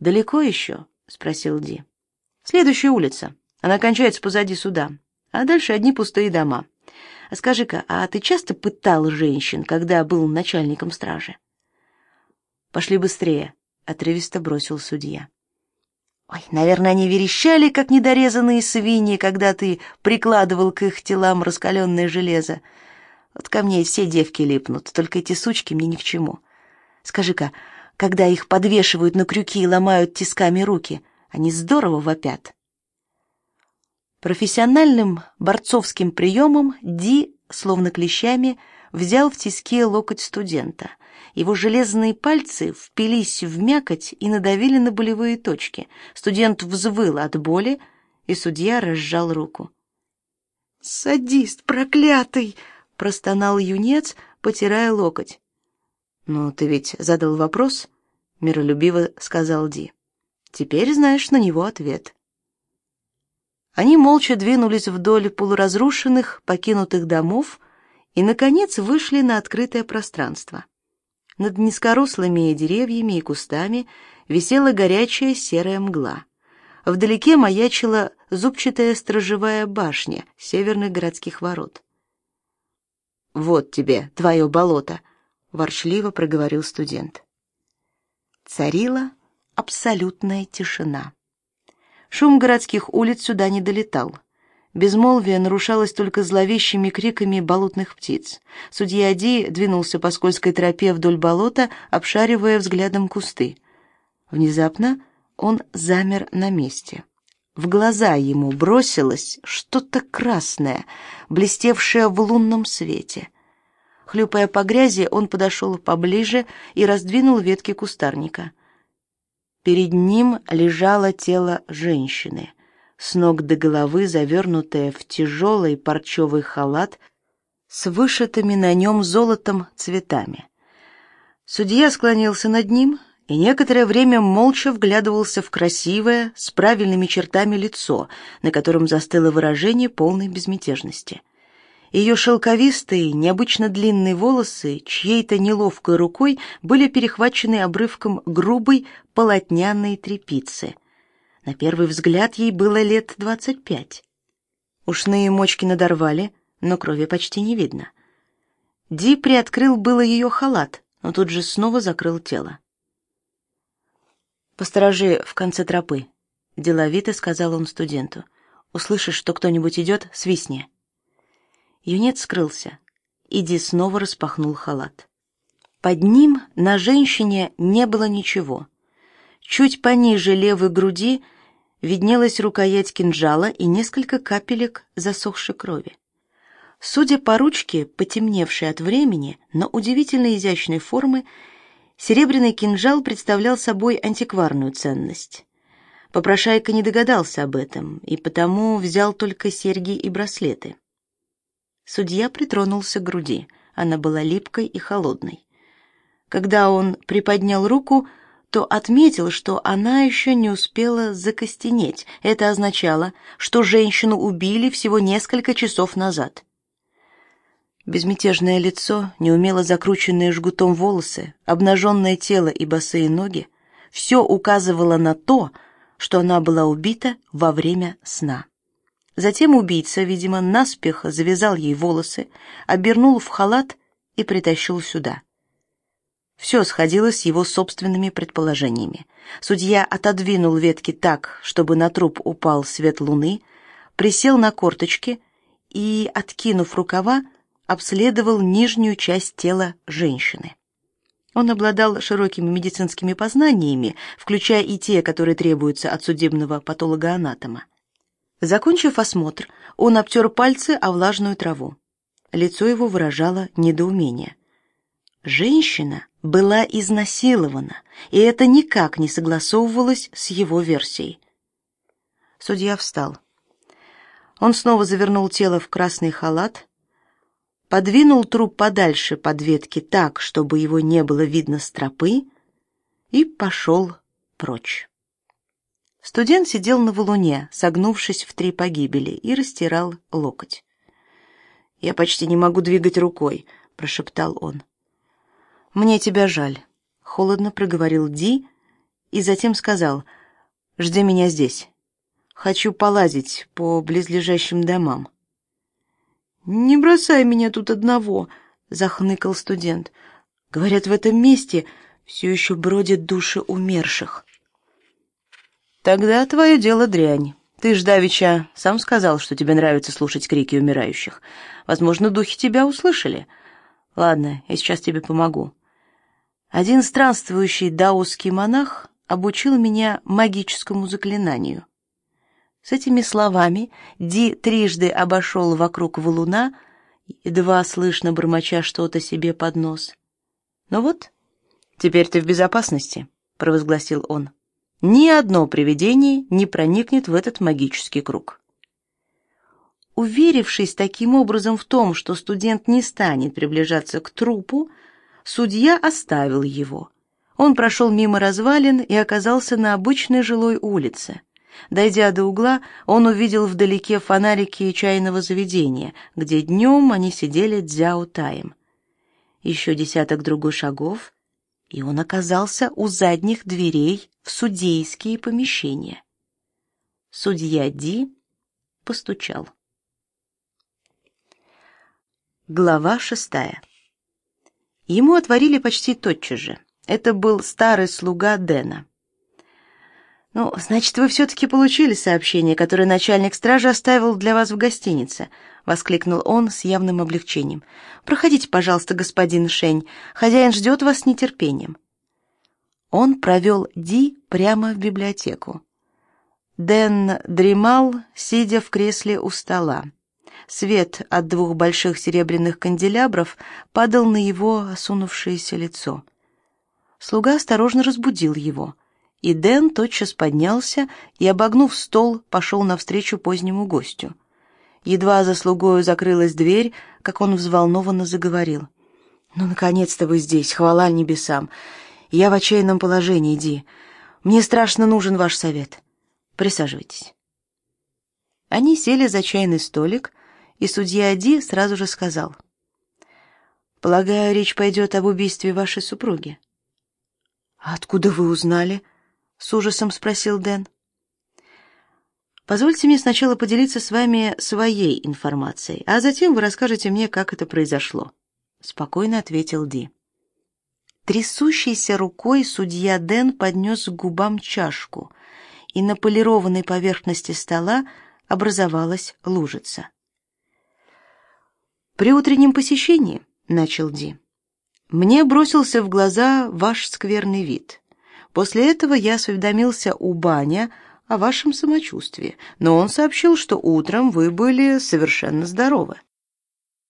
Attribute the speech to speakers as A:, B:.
A: «Далеко еще?» — спросил Ди. «Следующая улица. Она кончается позади суда. А дальше одни пустые дома. А скажи-ка, а ты часто пытал женщин, когда был начальником стражи?» «Пошли быстрее», — отрывисто бросил судья. Ой, наверное, они верещали, как недорезанные свиньи, когда ты прикладывал к их телам раскаленное железо. Вот ко мне все девки липнут, только эти сучки мне ни к чему. Скажи-ка, когда их подвешивают на крюки и ломают тисками руки, они здорово вопят. Профессиональным борцовским приемом Ди, словно клещами, взял в тиски локоть студента. Его железные пальцы впились в мякоть и надавили на болевые точки. Студент взвыл от боли, и судья разжал руку. «Садист проклятый!» — простонал юнец, потирая локоть. «Ну, ты ведь задал вопрос?» — миролюбиво сказал Ди. «Теперь знаешь на него ответ». Они молча двинулись вдоль полуразрушенных, покинутых домов и, наконец, вышли на открытое пространство. Над низкорослыми деревьями и кустами висела горячая серая мгла. Вдалеке маячила зубчатая сторожевая башня северных городских ворот. «Вот тебе твое болото», — ворчливо проговорил студент. Царила абсолютная тишина. Шум городских улиц сюда не долетал. Безмолвие нарушалось только зловещими криками болотных птиц. Судья Ди двинулся по скользкой тропе вдоль болота, обшаривая взглядом кусты. Внезапно он замер на месте. В глаза ему бросилось что-то красное, блестевшее в лунном свете. Хлюпая по грязи, он подошел поближе и раздвинул ветки кустарника. Перед ним лежало тело женщины — с ног до головы завернутая в тяжелый парчевый халат с вышитыми на нем золотом цветами. Судья склонился над ним и некоторое время молча вглядывался в красивое, с правильными чертами лицо, на котором застыло выражение полной безмятежности. Ее шелковистые, необычно длинные волосы чьей-то неловкой рукой были перехвачены обрывком грубой полотняной тряпицы — на первый взгляд ей было лет двадцать пять. Ушные мочки надорвали, но крови почти не видно. Ди приоткрыл было ее халат, но тут же снова закрыл тело. «Посторожи в конце тропы», — деловито сказал он студенту. «Услышишь, что кто-нибудь идет, свистни». Юнец скрылся, и Ди снова распахнул халат. Под ним на женщине не было ничего. Чуть пониже левой груди — виднелась рукоять кинжала и несколько капелек засохшей крови. Судя по ручке, потемневшей от времени, но удивительно изящной формы, серебряный кинжал представлял собой антикварную ценность. Попрошайка не догадался об этом и потому взял только серьги и браслеты. Судья притронулся к груди. Она была липкой и холодной. Когда он приподнял руку, то отметил, что она еще не успела закостенеть. Это означало, что женщину убили всего несколько часов назад. Безмятежное лицо, неумело закрученные жгутом волосы, обнаженное тело и босые ноги — все указывало на то, что она была убита во время сна. Затем убийца, видимо, наспех завязал ей волосы, обернул в халат и притащил сюда — все сходилось с его собственными предположениями. Судья отодвинул ветки так, чтобы на труп упал свет луны, присел на корточки и, откинув рукава, обследовал нижнюю часть тела женщины. Он обладал широкими медицинскими познаниями, включая и те, которые требуются от судебного патологоанатома. Закончив осмотр, он обтер пальцы о влажную траву. Лицо его выражало недоумение. Женщина была изнасилована, и это никак не согласовывалось с его версией. Судья встал. Он снова завернул тело в красный халат, подвинул труп подальше под ветки так, чтобы его не было видно с тропы, и пошел прочь. Студент сидел на валуне, согнувшись в три погибели, и растирал локоть. «Я почти не могу двигать рукой», — прошептал он. «Мне тебя жаль», — холодно проговорил Ди и затем сказал «Жди меня здесь. Хочу полазить по близлежащим домам». «Не бросай меня тут одного», — захныкал студент. «Говорят, в этом месте все еще бродят души умерших». «Тогда твое дело дрянь. Ты ж, Давича, сам сказал, что тебе нравится слушать крики умирающих. Возможно, духи тебя услышали. Ладно, я сейчас тебе помогу. Один странствующий даосский монах обучил меня магическому заклинанию. С этими словами Ди трижды обошел вокруг валуна, едва слышно бормоча что-то себе под нос. «Ну вот, теперь ты в безопасности», — провозгласил он. «Ни одно привидение не проникнет в этот магический круг». Уверившись таким образом в том, что студент не станет приближаться к трупу, судья оставил его. Он прошел мимо развалин и оказался на обычной жилой улице. Дойдя до угла, он увидел вдалеке фонарики чайного заведения, где днем они сидели дзяо таем. Еще десяток другой шагов, и он оказался у задних дверей в судейские помещения. Судья Ди постучал. Глава шестая. Ему отворили почти тотчас же. Это был старый слуга Дэна. «Ну, значит, вы все-таки получили сообщение, которое начальник стражи оставил для вас в гостинице», — воскликнул он с явным облегчением. «Проходите, пожалуйста, господин Шень. Хозяин ждет вас с нетерпением». Он провел Ди прямо в библиотеку. Дэн дремал, сидя в кресле у стола. Свет от двух больших серебряных канделябров падал на его осунувшееся лицо. Слуга осторожно разбудил его — и Дэн тотчас поднялся и, обогнув стол, пошел навстречу позднему гостю. Едва за слугою закрылась дверь, как он взволнованно заговорил. «Ну, наконец-то вы здесь, хвала небесам! Я в отчаянном положении, Ди. Мне страшно нужен ваш совет. Присаживайтесь». Они сели за чайный столик, и судья Ди сразу же сказал. «Полагаю, речь пойдет об убийстве вашей супруги». «А откуда вы узнали?» С ужасом спросил Дэн. Позвольте мне сначала поделиться с вами своей информацией, а затем вы расскажете мне, как это произошло, спокойно ответил Ди. Трясущейся рукой судья Дэн поднес к губам чашку, и на полированной поверхности стола образовалась лужица. При утреннем посещении, начал Ди. Мне бросился в глаза ваш скверный вид. После этого я осведомился у Баня о вашем самочувствии, но он сообщил, что утром вы были совершенно здоровы.